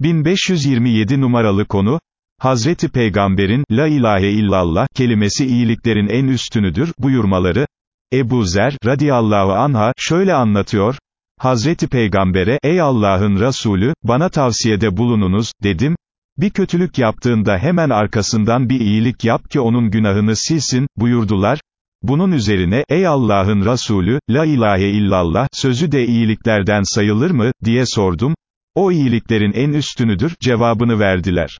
1527 numaralı konu, Hazreti Peygamber'in, La ilahe illallah, kelimesi iyiliklerin en üstünüdür, buyurmaları, Ebu Zer, radiyallahu anha, şöyle anlatıyor, Hazreti Peygamber'e, ey Allah'ın Resulü, bana tavsiyede bulununuz, dedim, bir kötülük yaptığında hemen arkasından bir iyilik yap ki onun günahını silsin, buyurdular, bunun üzerine, ey Allah'ın Resulü, la ilahe illallah, sözü de iyiliklerden sayılır mı, diye sordum, o iyiliklerin en üstünüdür, cevabını verdiler.